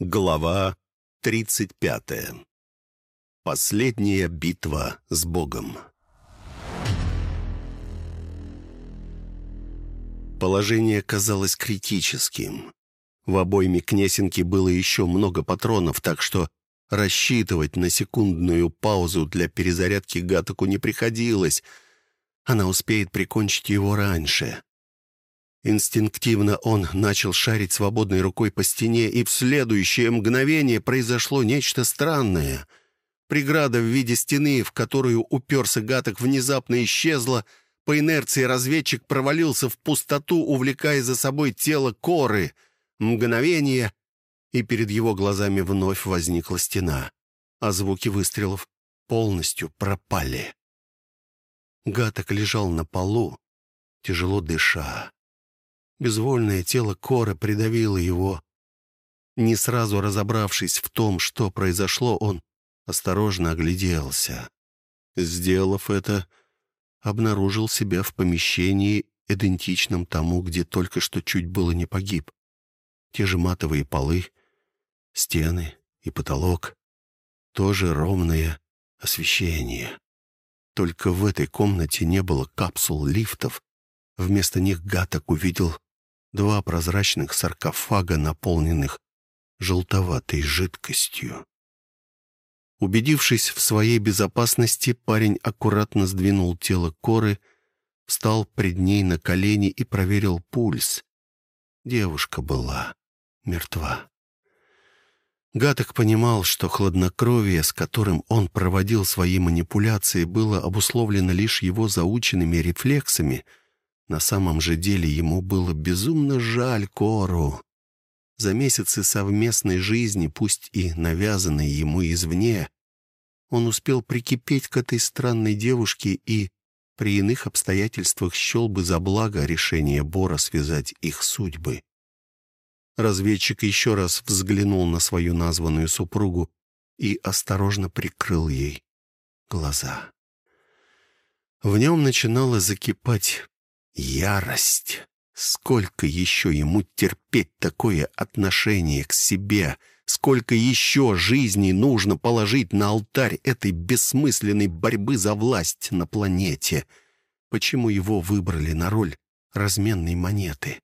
Глава 35. Последняя битва с Богом. Положение казалось критическим. В обойме Кнесинки было еще много патронов, так что рассчитывать на секундную паузу для перезарядки Гатаку не приходилось. Она успеет прикончить его раньше. Инстинктивно он начал шарить свободной рукой по стене, и в следующее мгновение произошло нечто странное. Преграда в виде стены, в которую уперся гаток, внезапно исчезла. По инерции разведчик провалился в пустоту, увлекая за собой тело коры. Мгновение, и перед его глазами вновь возникла стена, а звуки выстрелов полностью пропали. Гаток лежал на полу, тяжело дыша. Безвольное тело Кора придавило его. Не сразу разобравшись в том, что произошло, он осторожно огляделся. Сделав это, обнаружил себя в помещении, идентичном тому, где только что чуть было не погиб. Те же матовые полы, стены и потолок, тоже ровное освещение. Только в этой комнате не было капсул лифтов. Вместо них Гаток увидел два прозрачных саркофага, наполненных желтоватой жидкостью. Убедившись в своей безопасности, парень аккуратно сдвинул тело коры, встал пред ней на колени и проверил пульс. Девушка была мертва. Гаток понимал, что хладнокровие, с которым он проводил свои манипуляции, было обусловлено лишь его заученными рефлексами — на самом же деле ему было безумно жаль Кору. За месяцы совместной жизни, пусть и навязанной ему извне, он успел прикипеть к этой странной девушке и при иных обстоятельствах счел бы за благо решение Бора связать их судьбы. Разведчик еще раз взглянул на свою названную супругу и осторожно прикрыл ей глаза. В нем начинало закипать Ярость. Сколько еще ему терпеть такое отношение к себе? Сколько еще жизней нужно положить на алтарь этой бессмысленной борьбы за власть на планете? Почему его выбрали на роль разменной монеты?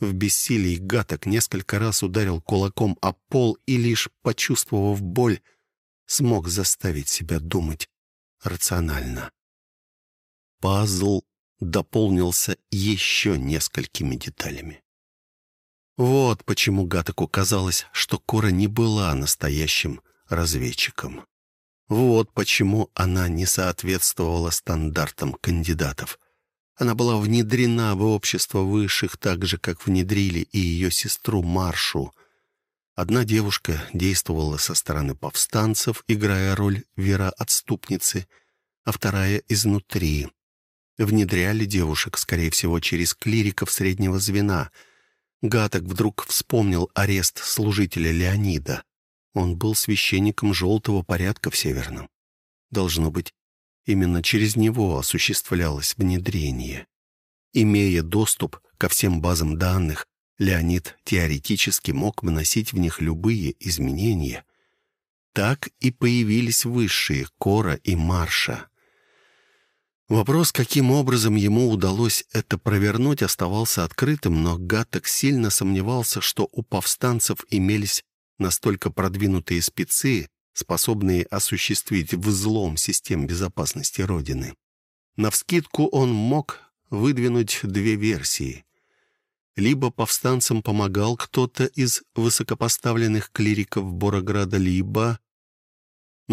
В бессилии Гаток несколько раз ударил кулаком о пол и, лишь почувствовав боль, смог заставить себя думать рационально. Пазл дополнился еще несколькими деталями. Вот почему Гатаку казалось, что Кора не была настоящим разведчиком. Вот почему она не соответствовала стандартам кандидатов. Она была внедрена в общество высших так же, как внедрили и ее сестру Маршу. Одна девушка действовала со стороны повстанцев, играя роль вероотступницы, а вторая — изнутри, Внедряли девушек, скорее всего, через клириков среднего звена. Гаток вдруг вспомнил арест служителя Леонида. Он был священником желтого порядка в Северном. Должно быть, именно через него осуществлялось внедрение. Имея доступ ко всем базам данных, Леонид теоретически мог вносить в них любые изменения. Так и появились высшие Кора и Марша. Вопрос, каким образом ему удалось это провернуть, оставался открытым, но Гаттек сильно сомневался, что у повстанцев имелись настолько продвинутые спецы, способные осуществить взлом систем безопасности Родины. Навскидку он мог выдвинуть две версии. Либо повстанцам помогал кто-то из высокопоставленных клириков Борограда, либо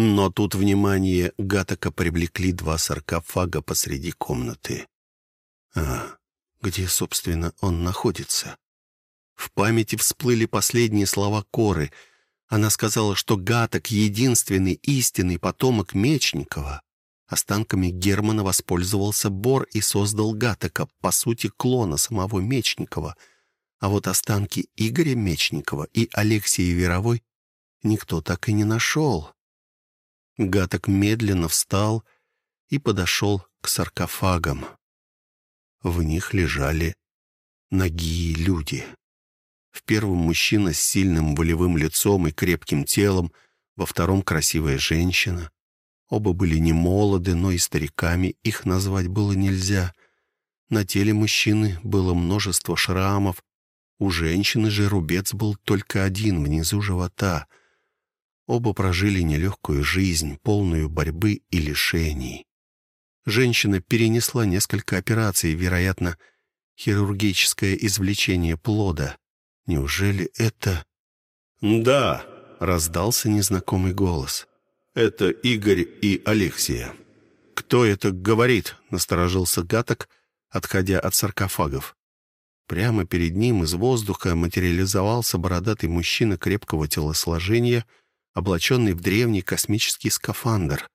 но тут внимание Гатака привлекли два саркофага посреди комнаты. А, где, собственно, он находится? В памяти всплыли последние слова Коры. Она сказала, что Гаток — единственный истинный потомок Мечникова. Останками Германа воспользовался Бор и создал Гатака, по сути, клона самого Мечникова. А вот останки Игоря Мечникова и Алексея Веровой никто так и не нашел. Гаток медленно встал и подошел к саркофагам. В них лежали ноги люди. В первом мужчина с сильным волевым лицом и крепким телом, во втором красивая женщина. Оба были не молоды, но и стариками их назвать было нельзя. На теле мужчины было множество шрамов, у женщины же рубец был только один, внизу живота. Оба прожили нелегкую жизнь, полную борьбы и лишений. Женщина перенесла несколько операций, вероятно, хирургическое извлечение плода. Неужели это... «Да», — раздался незнакомый голос. «Это Игорь и Алексия». «Кто это говорит?» — насторожился Гаток, отходя от саркофагов. Прямо перед ним из воздуха материализовался бородатый мужчина крепкого телосложения, облаченный в древний космический скафандр.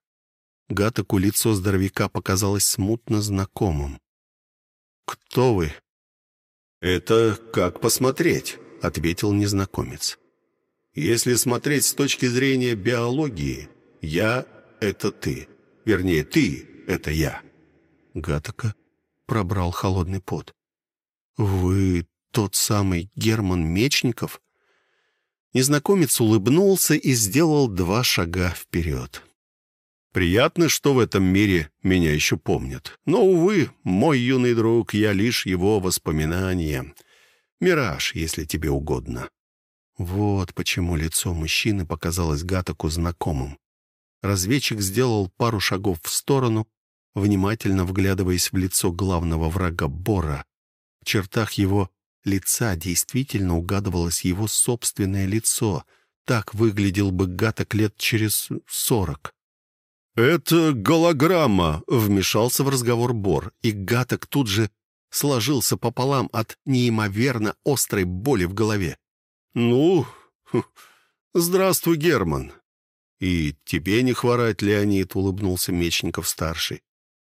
Гатаку лицо здоровяка показалось смутно знакомым. «Кто вы?» «Это как посмотреть», — ответил незнакомец. «Если смотреть с точки зрения биологии, я — это ты. Вернее, ты — это я». Гатака пробрал холодный пот. «Вы тот самый Герман Мечников?» Незнакомец улыбнулся и сделал два шага вперед. «Приятно, что в этом мире меня еще помнят. Но, увы, мой юный друг, я лишь его воспоминания. Мираж, если тебе угодно». Вот почему лицо мужчины показалось Гатаку знакомым. Разведчик сделал пару шагов в сторону, внимательно вглядываясь в лицо главного врага Бора, чертах его лица действительно угадывалось его собственное лицо. Так выглядел бы Гаток лет через сорок. «Это голограмма», — вмешался в разговор Бор, и Гаток тут же сложился пополам от неимоверно острой боли в голове. «Ну, здравствуй, Герман». «И тебе не хворать, Леонид», — улыбнулся Мечников-старший.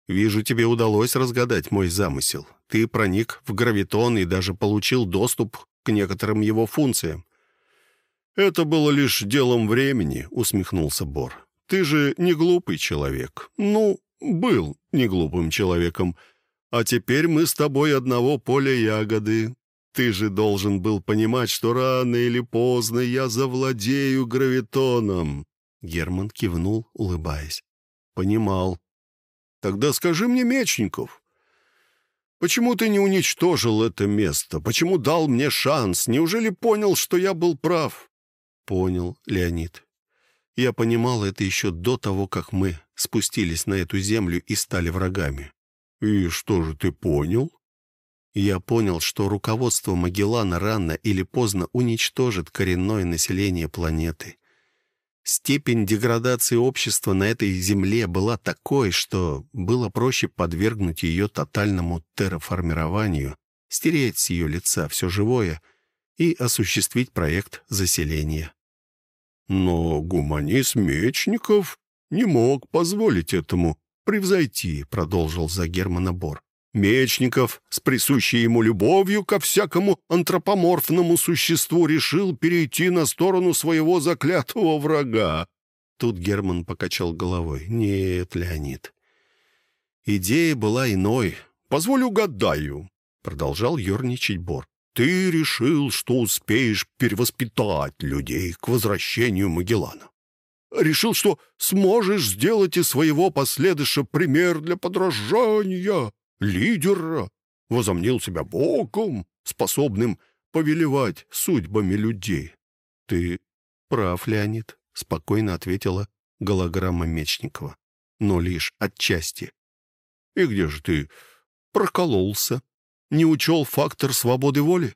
«Вижу, тебе удалось разгадать мой замысел ты проник в гравитон и даже получил доступ к некоторым его функциям. «Это было лишь делом времени», — усмехнулся Бор. «Ты же не глупый человек. Ну, был не глупым человеком. А теперь мы с тобой одного поля ягоды. Ты же должен был понимать, что рано или поздно я завладею гравитоном». Герман кивнул, улыбаясь. «Понимал. Тогда скажи мне, Мечников, Почему ты не уничтожил это место? Почему дал мне шанс? Неужели понял, что я был прав?» «Понял, Леонид. Я понимал это еще до того, как мы спустились на эту землю и стали врагами». «И что же ты понял?» Я понял, что руководство Магеллана рано или поздно уничтожит коренное население планеты. Степень деградации общества на этой земле была такой, что было проще подвергнуть ее тотальному терраформированию, стереть с ее лица все живое и осуществить проект заселения. Но гуманист Мечников не мог позволить этому превзойти, продолжил за Германа Бор. Мечников с присущей ему любовью ко всякому антропоморфному существу решил перейти на сторону своего заклятого врага. Тут Герман покачал головой. «Нет, Леонид, идея была иной. Позволь угадаю», — продолжал ерничать Бор. «Ты решил, что успеешь перевоспитать людей к возвращению Магеллана. Решил, что сможешь сделать из своего последыша пример для подражания лидера, возомнил себя богом, способным повелевать судьбами людей. — Ты прав, Леонид, — спокойно ответила голограмма Мечникова. — Но лишь отчасти. — И где же ты прокололся? Не учел фактор свободы воли?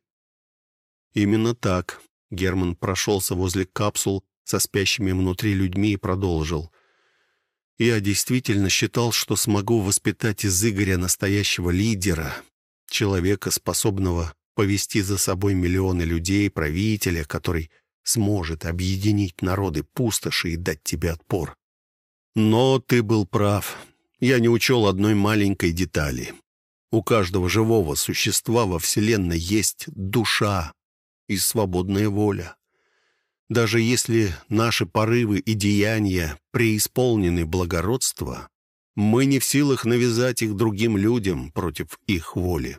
Именно так. Герман прошелся возле капсул со спящими внутри людьми и продолжил. Я действительно считал, что смогу воспитать из Игоря настоящего лидера, человека, способного повести за собой миллионы людей, правителя, который сможет объединить народы пустоши и дать тебе отпор. Но ты был прав. Я не учел одной маленькой детали. У каждого живого существа во Вселенной есть душа и свободная воля. Даже если наши порывы и деяния преисполнены благородства, мы не в силах навязать их другим людям против их воли.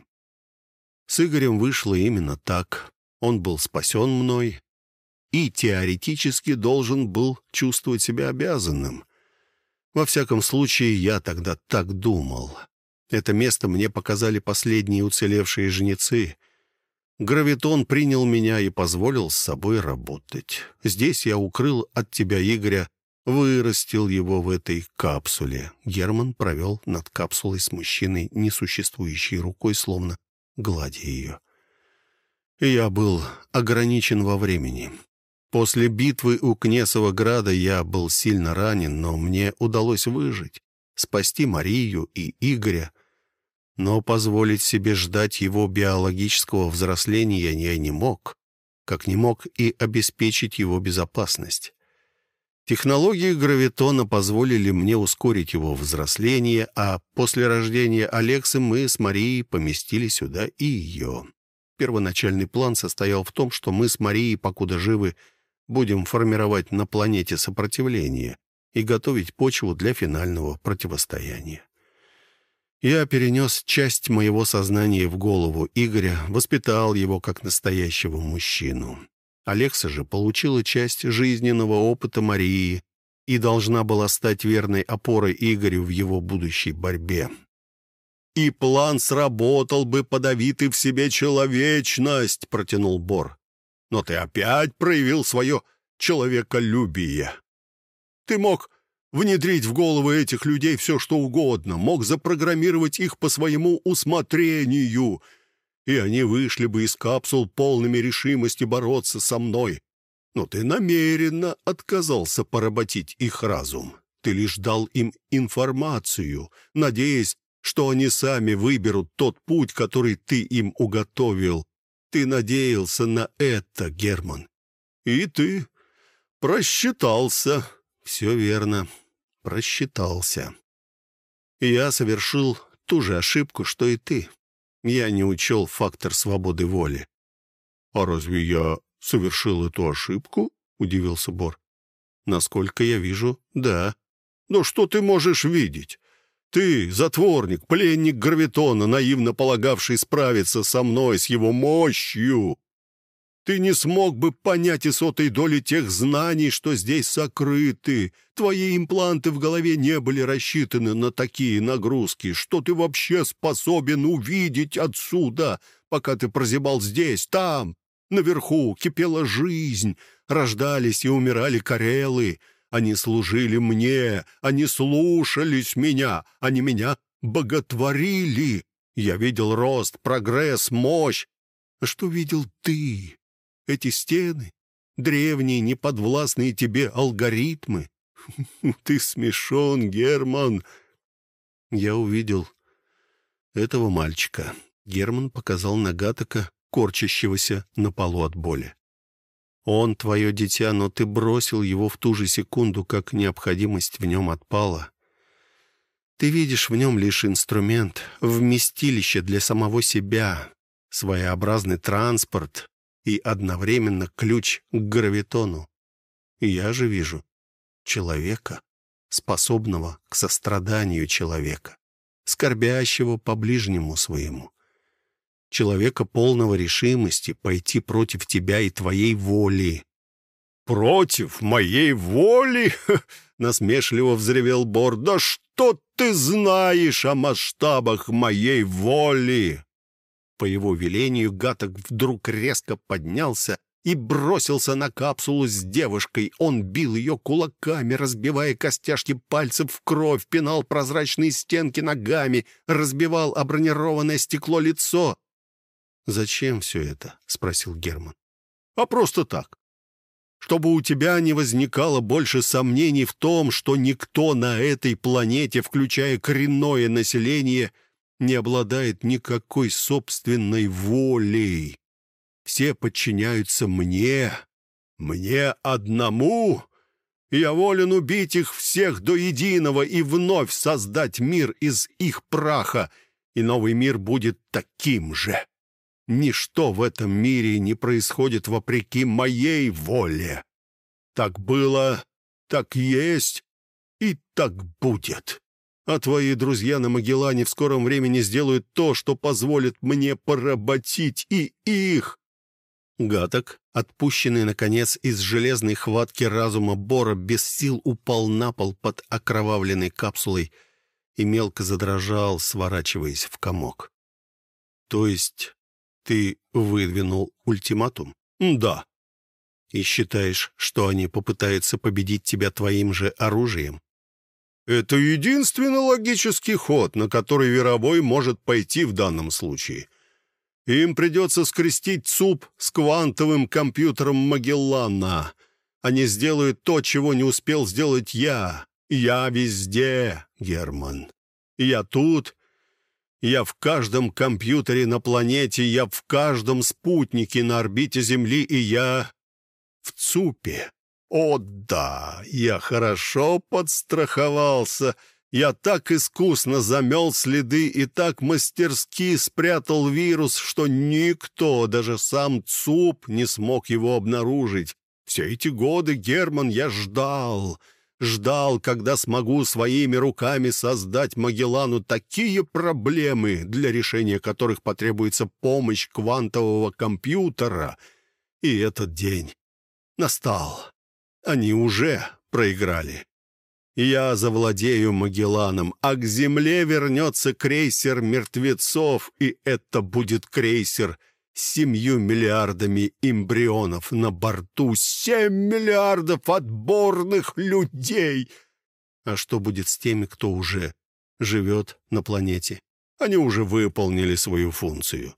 С Игорем вышло именно так. Он был спасен мной и теоретически должен был чувствовать себя обязанным. Во всяком случае, я тогда так думал. Это место мне показали последние уцелевшие жнецы. Гравитон принял меня и позволил с собой работать. Здесь я укрыл от тебя Игоря, вырастил его в этой капсуле. Герман провел над капсулой с мужчиной, несуществующей рукой, словно гладя ее. Я был ограничен во времени. После битвы у Кнесова Града я был сильно ранен, но мне удалось выжить, спасти Марию и Игоря, но позволить себе ждать его биологического взросления я не мог, как не мог и обеспечить его безопасность. Технологии гравитона позволили мне ускорить его взросление, а после рождения Алексы мы с Марией поместили сюда и ее. Первоначальный план состоял в том, что мы с Марией, покуда живы, будем формировать на планете сопротивление и готовить почву для финального противостояния. Я перенес часть моего сознания в голову Игоря, воспитал его как настоящего мужчину. Алекса же получила часть жизненного опыта Марии и должна была стать верной опорой Игорю в его будущей борьбе. «И план сработал бы, подавит в себе человечность», — протянул Бор. «Но ты опять проявил свое человеколюбие. Ты мог внедрить в головы этих людей все, что угодно, мог запрограммировать их по своему усмотрению, и они вышли бы из капсул полными решимости бороться со мной. Но ты намеренно отказался поработить их разум. Ты лишь дал им информацию, надеясь, что они сами выберут тот путь, который ты им уготовил. Ты надеялся на это, Герман. И ты просчитался. Все верно просчитался. Я совершил ту же ошибку, что и ты. Я не учел фактор свободы воли. — А разве я совершил эту ошибку? — удивился Бор. — Насколько я вижу, да. — Но что ты можешь видеть? Ты, затворник, пленник Гравитона, наивно полагавший справиться со мной, с его мощью. Ты не смог бы понять и сотой доли тех знаний, что здесь сокрыты. Твои импланты в голове не были рассчитаны на такие нагрузки. Что ты вообще способен увидеть отсюда, пока ты прозябал здесь, там, наверху, кипела жизнь, рождались и умирали карелы. Они служили мне, они слушались меня, они меня боготворили. Я видел рост, прогресс, мощь. А что видел ты? Эти стены, древние, неподвластные тебе алгоритмы. Ты смешон, Герман. Я увидел этого мальчика. Герман показал на Гатака, корчащегося на полу от боли. Он твое дитя, но ты бросил его в ту же секунду, как необходимость в нем отпала. Ты видишь в нем лишь инструмент, вместилище для самого себя, своеобразный транспорт, и одновременно ключ к гравитону. я же вижу человека, способного к состраданию человека, скорбящего по ближнему своему, человека полного решимости пойти против тебя и твоей воли. «Против моей воли?» — насмешливо взревел Бор. «Да что ты знаешь о масштабах моей воли?» По его велению Гаток вдруг резко поднялся и бросился на капсулу с девушкой. Он бил ее кулаками, разбивая костяшки пальцев в кровь, пинал прозрачные стенки ногами, разбивал обронированное стекло лицо. «Зачем все это?» — спросил Герман. «А просто так. Чтобы у тебя не возникало больше сомнений в том, что никто на этой планете, включая коренное население, не обладает никакой собственной волей. Все подчиняются мне, мне одному. Я волен убить их всех до единого и вновь создать мир из их праха, и новый мир будет таким же. Ничто в этом мире не происходит вопреки моей воле. Так было, так есть и так будет а твои друзья на Магеллане в скором времени сделают то, что позволит мне поработить и их. Гаток, отпущенный, наконец, из железной хватки разума Бора, без сил упал на пол под окровавленной капсулой и мелко задрожал, сворачиваясь в комок. «То есть ты выдвинул ультиматум?» «Да». «И считаешь, что они попытаются победить тебя твоим же оружием?» «Это единственный логический ход, на который Веробой может пойти в данном случае. Им придется скрестить ЦУП с квантовым компьютером Магеллана. Они сделают то, чего не успел сделать я. Я везде, Герман. Я тут, я в каждом компьютере на планете, я в каждом спутнике на орбите Земли, и я в ЦУПе. О да, я хорошо подстраховался. Я так искусно замел следы и так мастерски спрятал вирус, что никто, даже сам ЦУП, не смог его обнаружить. Все эти годы, Герман, я ждал, ждал, когда смогу своими руками создать Магеллану такие проблемы, для решения которых потребуется помощь квантового компьютера. И этот день настал. Они уже проиграли. Я завладею Магелланом, а к земле вернется крейсер мертвецов, и это будет крейсер с семью миллиардами эмбрионов на борту. Семь миллиардов отборных людей! А что будет с теми, кто уже живет на планете? Они уже выполнили свою функцию.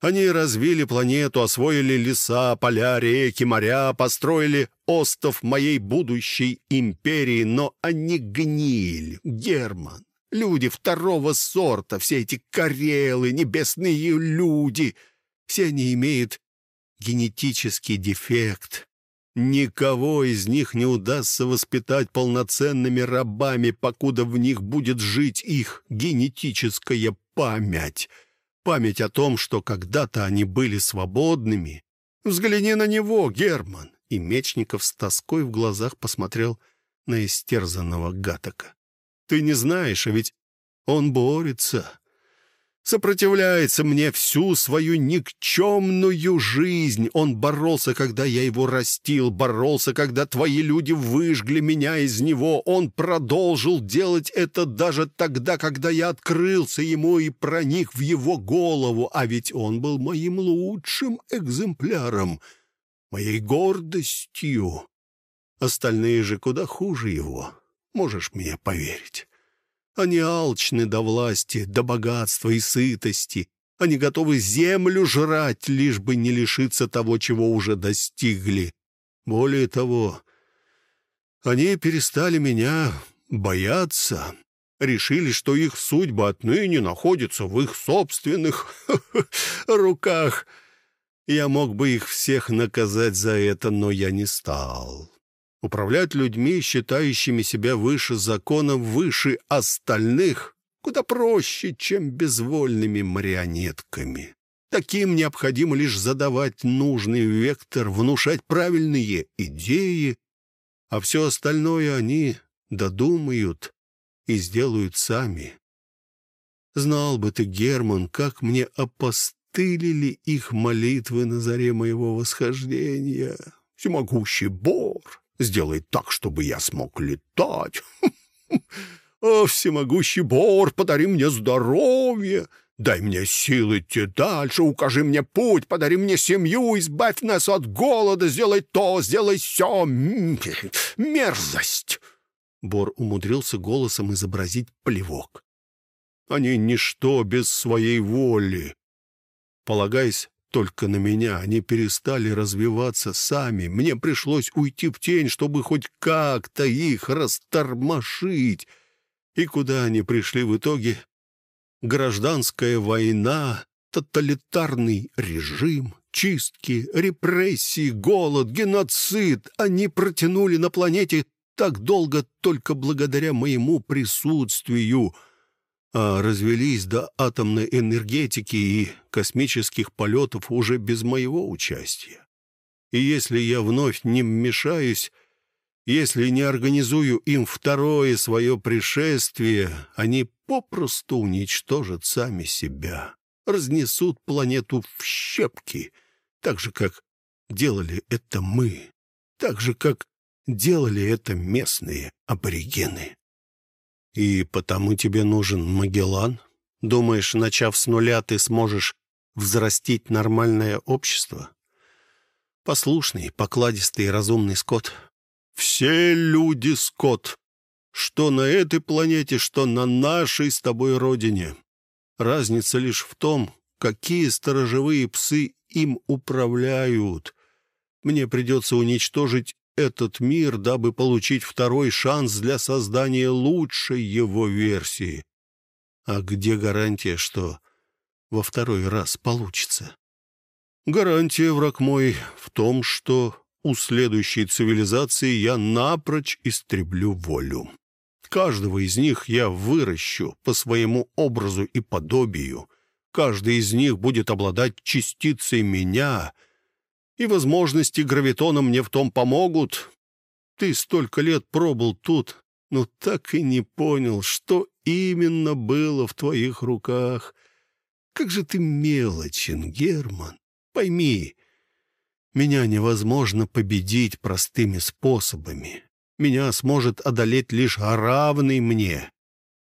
Они развили планету, освоили леса, поля, реки, моря, построили остов моей будущей империи, но они гниль, Герман. Люди второго сорта, все эти карелы, небесные люди, все они имеют генетический дефект. Никого из них не удастся воспитать полноценными рабами, покуда в них будет жить их генетическая память — память о том, что когда-то они были свободными. Взгляни на него, Герман!» И Мечников с тоской в глазах посмотрел на истерзанного Гатака. «Ты не знаешь, а ведь он борется сопротивляется мне всю свою никчемную жизнь. Он боролся, когда я его растил, боролся, когда твои люди выжгли меня из него. Он продолжил делать это даже тогда, когда я открылся ему и проник в его голову. А ведь он был моим лучшим экземпляром, моей гордостью. Остальные же куда хуже его, можешь мне поверить. Они алчны до власти, до богатства и сытости. Они готовы землю жрать, лишь бы не лишиться того, чего уже достигли. Более того, они перестали меня бояться, решили, что их судьба отныне находится в их собственных руках. Я мог бы их всех наказать за это, но я не стал. Управлять людьми, считающими себя выше закона, выше остальных, куда проще, чем безвольными марионетками. Таким необходимо лишь задавать нужный вектор, внушать правильные идеи, а все остальное они додумают и сделают сами. Знал бы ты, Герман, как мне опостылили их молитвы на заре моего восхождения. Всемогущий Бор, Сделай так, чтобы я смог летать. О, всемогущий Бор, подари мне здоровье. Дай мне силы идти дальше, укажи мне путь, подари мне семью, избавь нас от голода, сделай то, сделай все. Мерзость!» Бор умудрился голосом изобразить плевок. «Они ничто без своей воли. Полагаясь только на меня. Они перестали развиваться сами. Мне пришлось уйти в тень, чтобы хоть как-то их растормошить. И куда они пришли в итоге? Гражданская война, тоталитарный режим, чистки, репрессии, голод, геноцид. Они протянули на планете так долго только благодаря моему присутствию — развелись до атомной энергетики и космических полетов уже без моего участия. И если я вновь не вмешаюсь, если не организую им второе свое пришествие, они попросту уничтожат сами себя, разнесут планету в щепки, так же, как делали это мы, так же, как делали это местные аборигены. И потому тебе нужен Магеллан? Думаешь, начав с нуля, ты сможешь взрастить нормальное общество? Послушный, покладистый и разумный скот. Все люди скот. Что на этой планете, что на нашей с тобой родине. Разница лишь в том, какие сторожевые псы им управляют. Мне придется уничтожить этот мир, дабы получить второй шанс для создания лучшей его версии. А где гарантия, что во второй раз получится? Гарантия, враг мой, в том, что у следующей цивилизации я напрочь истреблю волю. Каждого из них я выращу по своему образу и подобию. Каждый из них будет обладать частицей меня — и возможности гравитона мне в том помогут. Ты столько лет пробыл тут, но так и не понял, что именно было в твоих руках. Как же ты мелочен, Герман. Пойми, меня невозможно победить простыми способами. Меня сможет одолеть лишь равный мне.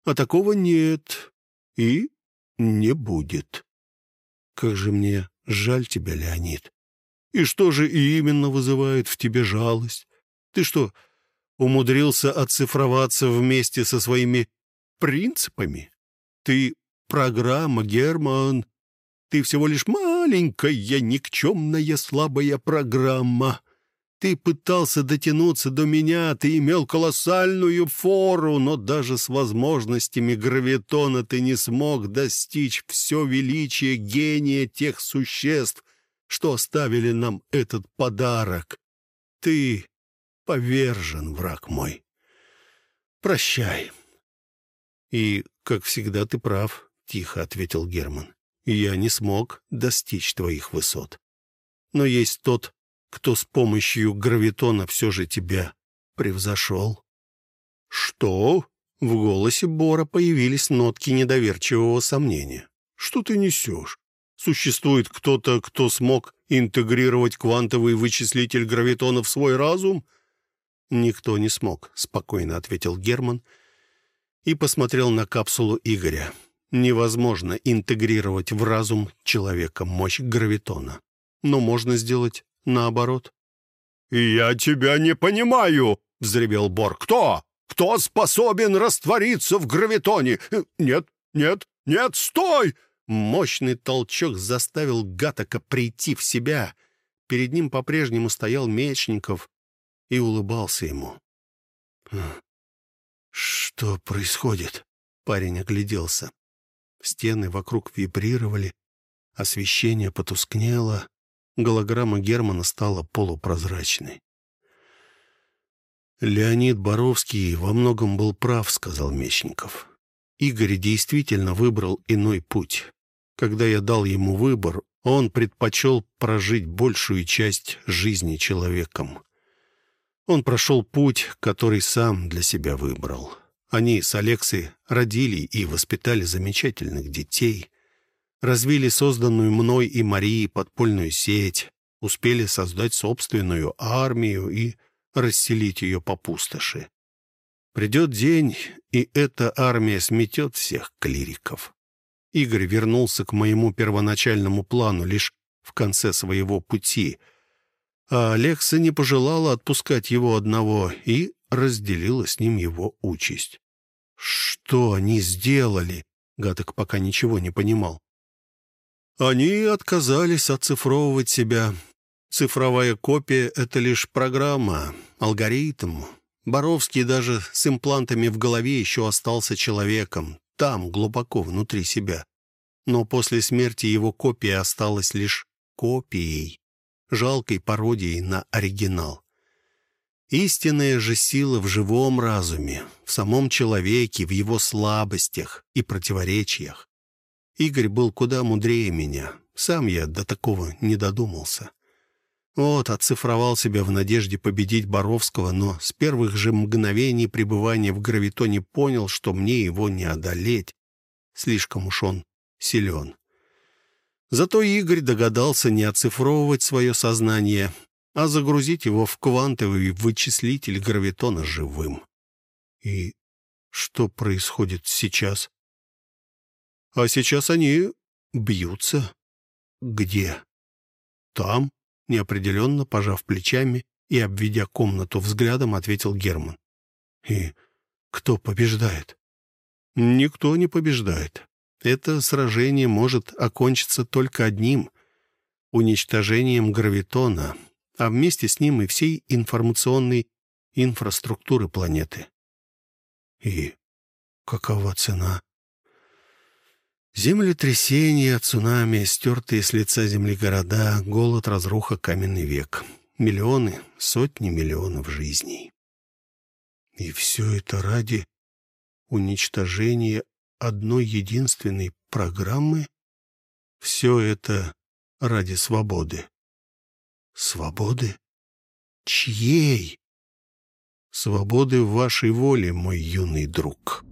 А такого нет и не будет. Как же мне жаль тебя, Леонид. И что же именно вызывает в тебе жалость? Ты что, умудрился оцифроваться вместе со своими принципами? Ты программа, Герман. Ты всего лишь маленькая, никчемная, слабая программа. Ты пытался дотянуться до меня, ты имел колоссальную фору, но даже с возможностями гравитона ты не смог достичь все величие гения тех существ, что оставили нам этот подарок. Ты повержен, враг мой. Прощай. И, как всегда, ты прав, — тихо ответил Герман. Я не смог достичь твоих высот. Но есть тот, кто с помощью гравитона все же тебя превзошел. Что? В голосе Бора появились нотки недоверчивого сомнения. Что ты несешь? Существует кто-то, кто смог интегрировать квантовый вычислитель гравитона в свой разум? Никто не смог, спокойно ответил Герман и посмотрел на капсулу Игоря. Невозможно интегрировать в разум человека мощь гравитона. Но можно сделать наоборот. «Я тебя не понимаю!» — взревел Бор. «Кто? Кто способен раствориться в гравитоне? Нет, нет, нет, стой!» Мощный толчок заставил Гатака прийти в себя. Перед ним по-прежнему стоял Мечников и улыбался ему. «Что происходит?» Парень огляделся. Стены вокруг вибрировали, освещение потускнело, голограмма Германа стала полупрозрачной. «Леонид Боровский во многом был прав», — сказал Мечников. Игорь действительно выбрал иной путь. Когда я дал ему выбор, он предпочел прожить большую часть жизни человеком. Он прошел путь, который сам для себя выбрал. Они с Алексой родили и воспитали замечательных детей, развили созданную мной и Марией подпольную сеть, успели создать собственную армию и расселить ее по пустоши. Придет день, и эта армия сметет всех клириков. Игорь вернулся к моему первоначальному плану лишь в конце своего пути, а Алекса не пожелала отпускать его одного и разделила с ним его участь. Что они сделали? Гаток пока ничего не понимал. Они отказались оцифровывать себя. Цифровая копия — это лишь программа, алгоритм. Боровский даже с имплантами в голове еще остался человеком, там, глубоко внутри себя. Но после смерти его копия осталась лишь копией, жалкой пародией на оригинал. Истинная же сила в живом разуме, в самом человеке, в его слабостях и противоречиях. Игорь был куда мудрее меня. Сам я до такого не додумался. Вот, оцифровал себя в надежде победить Боровского, но с первых же мгновений пребывания в гравитоне понял, что мне его не одолеть. Слишком уж он силен. Зато Игорь догадался не оцифровывать свое сознание, а загрузить его в квантовый вычислитель гравитона живым. И что происходит сейчас? А сейчас они бьются. Где? Там, неопределенно пожав плечами и обведя комнату взглядом, ответил Герман. И кто побеждает? Никто не побеждает. Это сражение может окончиться только одним — уничтожением гравитона, а вместе с ним и всей информационной инфраструктуры планеты. И какова цена? Землетрясения, цунами, стертые с лица земли города, голод, разруха, каменный век. Миллионы, сотни миллионов жизней. И все это ради уничтожения одной единственной программы? Все это ради свободы. Свободы? Чьей? Свободы вашей воле, мой юный друг».